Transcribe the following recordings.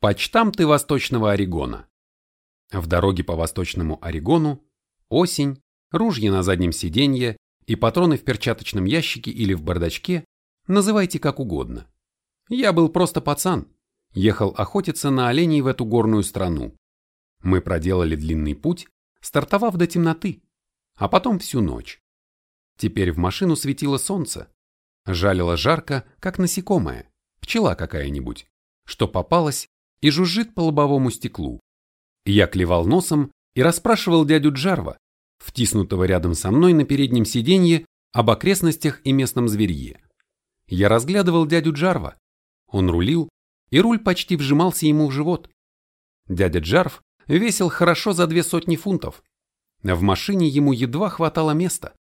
Почтамты Восточного Орегона. В дороге по Восточному Орегону осень, ружья на заднем сиденье и патроны в перчаточном ящике или в бардачке, называйте как угодно. Я был просто пацан, ехал охотиться на оленей в эту горную страну. Мы проделали длинный путь, стартовав до темноты, а потом всю ночь. Теперь в машину светило солнце, жалило жарко, как насекомое, пчела какая-нибудь, что попалась и жужжит по лобовому стеклу. Я клевал носом и расспрашивал дядю Джарва, втиснутого рядом со мной на переднем сиденье, об окрестностях и местном зверье. Я разглядывал дядю Джарва. Он рулил, и руль почти вжимался ему в живот. Дядя Джарв весил хорошо за две сотни фунтов. В машине ему едва хватало места.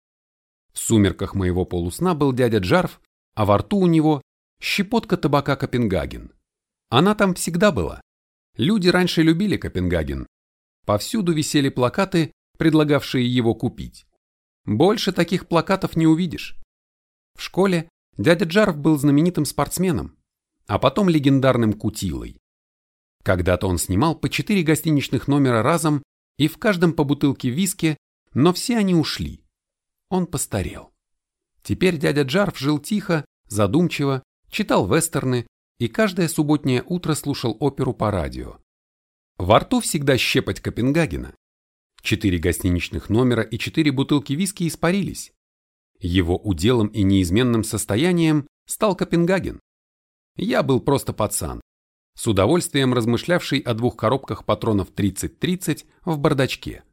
В сумерках моего полусна был дядя Джарв, а во рту у него щепотка табака Копенгаген. Она там всегда была. Люди раньше любили Копенгаген. Повсюду висели плакаты, предлагавшие его купить. Больше таких плакатов не увидишь. В школе дядя Джарв был знаменитым спортсменом, а потом легендарным кутилой. Когда-то он снимал по четыре гостиничных номера разом и в каждом по бутылке виски, но все они ушли. Он постарел. Теперь дядя Джарв жил тихо, задумчиво, читал вестерны, и каждое субботнее утро слушал оперу по радио. Во рту всегда щепоть Копенгагена. Четыре гостиничных номера и четыре бутылки виски испарились. Его уделом и неизменным состоянием стал Копенгаген. Я был просто пацан, с удовольствием размышлявший о двух коробках патронов 30-30 в бардачке.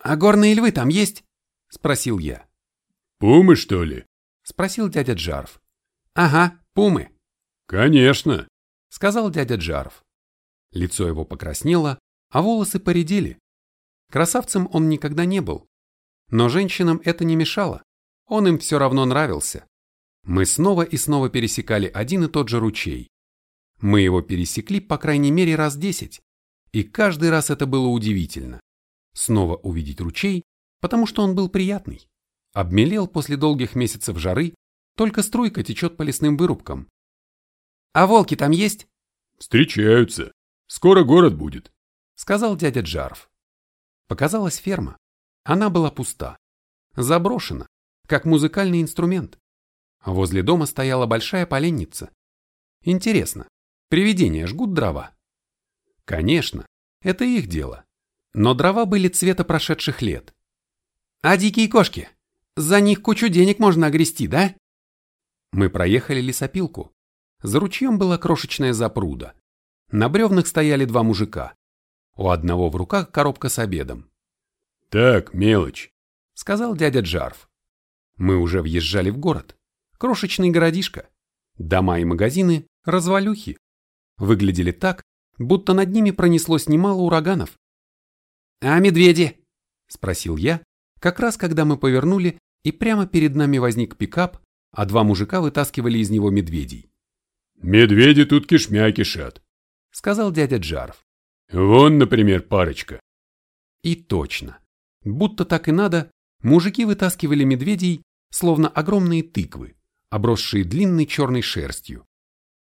«А горные львы там есть?» – спросил я. «Пумы, что ли?» – спросил дядя Джарв. «Ага, пумы», «Конечно», — сказал дядя Джаров. Лицо его покраснело, а волосы поредели. Красавцем он никогда не был. Но женщинам это не мешало. Он им все равно нравился. Мы снова и снова пересекали один и тот же ручей. Мы его пересекли по крайней мере раз десять. И каждый раз это было удивительно. Снова увидеть ручей, потому что он был приятный. Обмелел после долгих месяцев жары, только струйка течет по лесным вырубкам, а волки там есть? Встречаются. Скоро город будет, сказал дядя Джарв. Показалась ферма. Она была пуста, заброшена, как музыкальный инструмент. Возле дома стояла большая поленница. Интересно, привидения жгут дрова? Конечно, это их дело. Но дрова были цвета прошедших лет. А дикие кошки? За них кучу денег можно огрести, да? Мы проехали лесопилку. За ручьем была крошечная запруда. На бревнах стояли два мужика. У одного в руках коробка с обедом. «Так, мелочь», — сказал дядя Джарф. Мы уже въезжали в город. Крошечный городишко. Дома и магазины — развалюхи. Выглядели так, будто над ними пронеслось немало ураганов. «А медведи?» — спросил я, как раз когда мы повернули, и прямо перед нами возник пикап, а два мужика вытаскивали из него медведей. «Медведи тут кишмя кишат», — сказал дядя Джаров. «Вон, например, парочка». И точно. Будто так и надо, мужики вытаскивали медведей, словно огромные тыквы, обросшие длинной черной шерстью.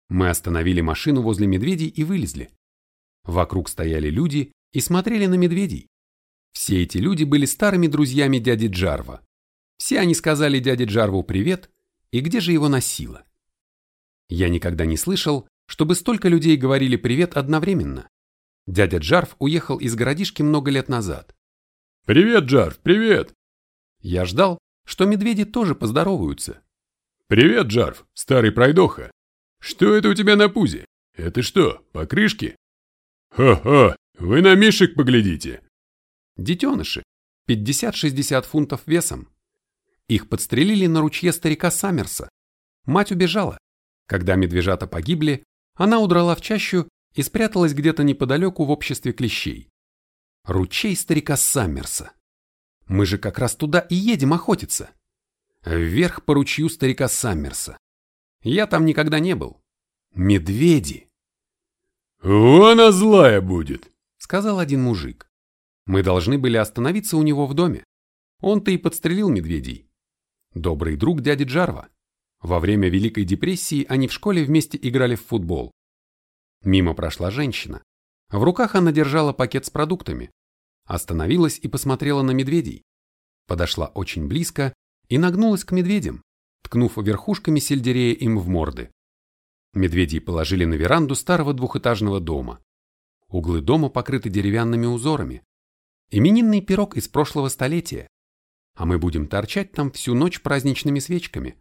Мы остановили машину возле медведей и вылезли. Вокруг стояли люди и смотрели на медведей. Все эти люди были старыми друзьями дяди Джарва. Все они сказали дяде Джарву привет, и где же его носило? Я никогда не слышал, чтобы столько людей говорили привет одновременно. Дядя Джарф уехал из городишки много лет назад. «Привет, Джарф, привет!» Я ждал, что медведи тоже поздороваются. «Привет, Джарф, старый пройдоха! Что это у тебя на пузе? Это что, покрышки?» «Ха-ха, вы на мишек поглядите!» Детеныши, 50-60 фунтов весом. Их подстрелили на ручье старика Саммерса. Мать убежала, когда медвежата погибли, она удрала в чащу и спряталась где-то неподалеку в обществе клещей. Ручей старика Саммерса. Мы же как раз туда и едем охотиться. Вверх по ручью старика Саммерса. Я там никогда не был. Медведи. «Вон злая будет», — сказал один мужик. Мы должны были остановиться у него в доме. Он-то и подстрелил медведей. Добрый друг дяди Джарва. Во время Великой депрессии они в школе вместе играли в футбол. Мимо прошла женщина. В руках она держала пакет с продуктами. Остановилась и посмотрела на медведей. Подошла очень близко и нагнулась к медведям, ткнув верхушками сельдерея им в морды. Медведей положили на веранду старого двухэтажного дома. Углы дома покрыты деревянными узорами. Именинный пирог из прошлого столетия. А мы будем торчать там всю ночь праздничными свечками.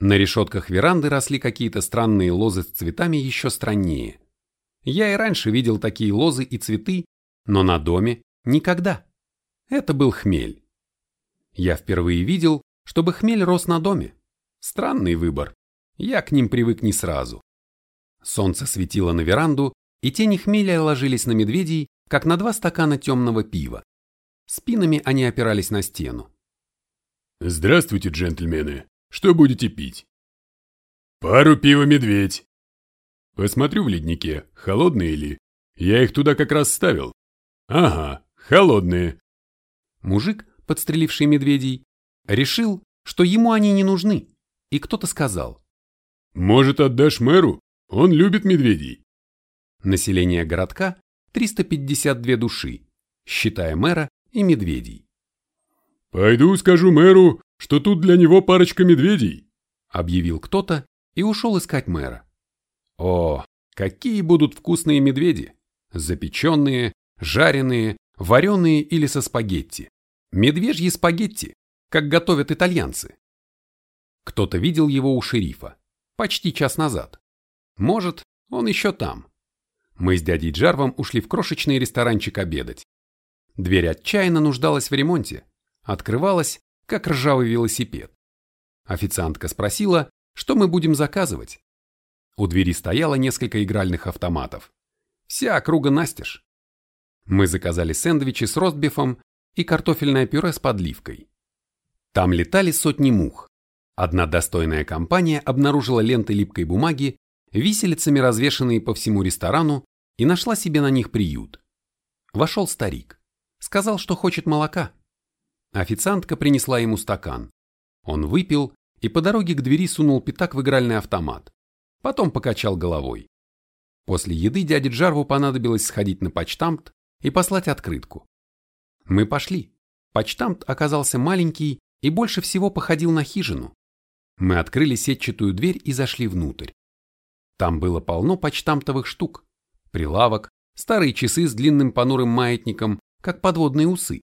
На решетках веранды росли какие-то странные лозы с цветами еще страннее. Я и раньше видел такие лозы и цветы, но на доме никогда. Это был хмель. Я впервые видел, чтобы хмель рос на доме. Странный выбор. Я к ним привык не сразу. Солнце светило на веранду, и тени хмеля ложились на медведей, как на два стакана темного пива. Спинами они опирались на стену. «Здравствуйте, джентльмены. Что будете пить?» «Пару пива медведь». «Посмотрю в леднике, холодные ли. Я их туда как раз ставил». «Ага, холодные». Мужик, подстреливший медведей, решил, что ему они не нужны, и кто-то сказал. «Может, отдашь мэру? Он любит медведей». Население городка 352 души, считая мэра и медведей. «Пойду скажу мэру, что тут для него парочка медведей», объявил кто-то и ушел искать мэра. О, какие будут вкусные медведи! Запеченные, жареные, вареные или со спагетти. Медвежьи спагетти, как готовят итальянцы. Кто-то видел его у шерифа, почти час назад. Может, он еще там. Мы с дядей Джарвом ушли в крошечный ресторанчик обедать. Дверь отчаянно нуждалась в ремонте. Открывалась, как ржавый велосипед. Официантка спросила, что мы будем заказывать. У двери стояло несколько игральных автоматов. Вся округа настежь. Мы заказали сэндвичи с ростбифом и картофельное пюре с подливкой. Там летали сотни мух. Одна достойная компания обнаружила ленты липкой бумаги, виселицами развешанные по всему ресторану, и нашла себе на них приют. Вошел старик. Сказал, что хочет молока. Официантка принесла ему стакан. Он выпил и по дороге к двери сунул пятак в игральный автомат. Потом покачал головой. После еды дяде Джарву понадобилось сходить на почтамт и послать открытку. Мы пошли. Почтамт оказался маленький и больше всего походил на хижину. Мы открыли сетчатую дверь и зашли внутрь. Там было полно почтамтовых штук. Прилавок, старые часы с длинным понурым маятником, как подводные усы.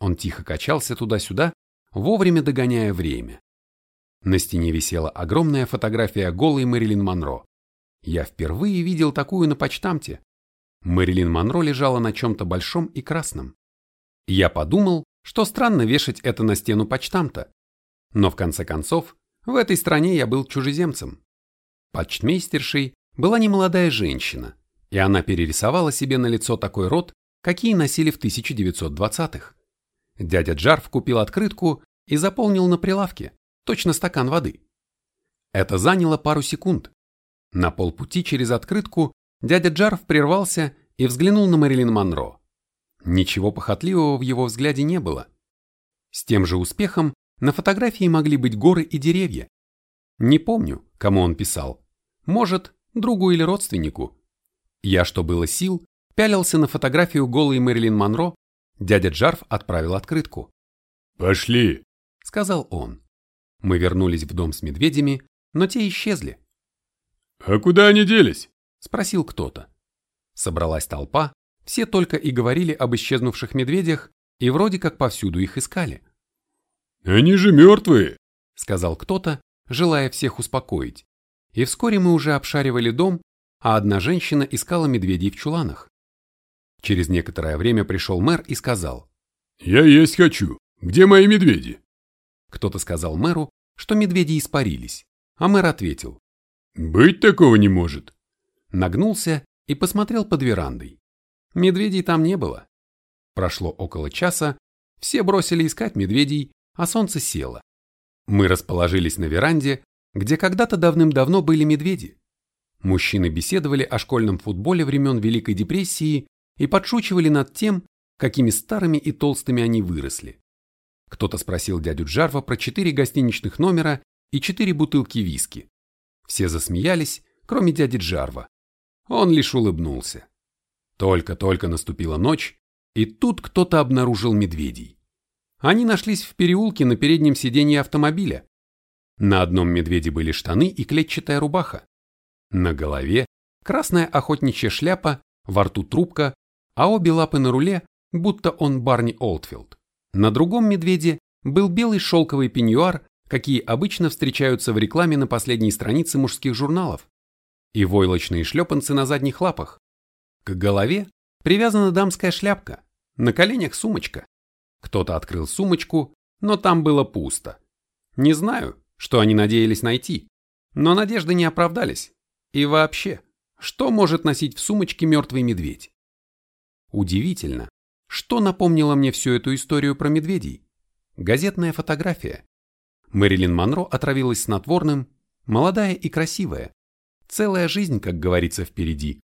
Он тихо качался туда-сюда, вовремя догоняя время. На стене висела огромная фотография голой Мэрилин Монро. Я впервые видел такую на почтамте. Мэрилин Монро лежала на чем-то большом и красном. Я подумал, что странно вешать это на стену почтамта. Но в конце концов, в этой стране я был чужеземцем. Почтмейстершей была немолодая женщина, и она перерисовала себе на лицо такой рот, какие носили в 1920-х. Дядя Джарф купил открытку и заполнил на прилавке, точно стакан воды. Это заняло пару секунд. На полпути через открытку дядя Джарф прервался и взглянул на Мэрилин Монро. Ничего похотливого в его взгляде не было. С тем же успехом на фотографии могли быть горы и деревья. Не помню, кому он писал. Может, другу или родственнику. Я, что было сил, пялился на фотографию голой Мэрилин Монро, дядя Джарф отправил открытку. «Пошли», — сказал он. Мы вернулись в дом с медведями, но те исчезли. «А куда они делись?» — спросил кто-то. Собралась толпа, все только и говорили об исчезнувших медведях и вроде как повсюду их искали. «Они же мертвые», — сказал кто-то, желая всех успокоить. И вскоре мы уже обшаривали дом, а одна женщина искала медведей в чуланах. Через некоторое время пришел мэр и сказал. «Я есть хочу. Где мои медведи?» Кто-то сказал мэру, что медведи испарились, а мэр ответил. «Быть такого не может». Нагнулся и посмотрел под верандой. Медведей там не было. Прошло около часа, все бросили искать медведей, а солнце село. Мы расположились на веранде, где когда-то давным-давно были медведи. Мужчины беседовали о школьном футболе времен Великой депрессии и подшучивали над тем, какими старыми и толстыми они выросли. Кто-то спросил дядю Джарва про четыре гостиничных номера и четыре бутылки виски. Все засмеялись, кроме дяди Джарва. он лишь улыбнулся. Только-только наступила ночь, и тут кто-то обнаружил медведей. Они нашлись в переулке на переднем сиденье автомобиля. На одном медведе были штаны и клетчатая рубаха. На голове красная охотничья шляпа, во рту трубка, а обе лапы на руле, будто он Барни Олдфилд. На другом медведе был белый шелковый пеньюар, какие обычно встречаются в рекламе на последней странице мужских журналов, и войлочные шлепанцы на задних лапах. К голове привязана дамская шляпка, на коленях сумочка. Кто-то открыл сумочку, но там было пусто. Не знаю, что они надеялись найти, но надежды не оправдались. И вообще, что может носить в сумочке мертвый медведь? Удивительно, что напомнило мне всю эту историю про медведей? Газетная фотография. Мэрилин Монро отравилась снотворным, молодая и красивая. Целая жизнь, как говорится, впереди.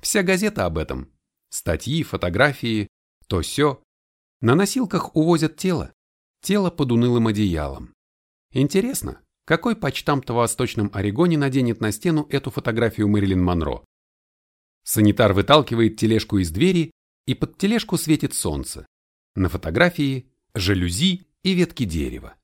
Вся газета об этом. Статьи, фотографии, то все. На носилках увозят тело. Тело под унылым одеялом. Интересно, какой почтамт в Восточном Орегоне наденет на стену эту фотографию Мэрилин Монро? Санитар выталкивает тележку из двери, и под тележку светит солнце. На фотографии жалюзи и ветки дерева.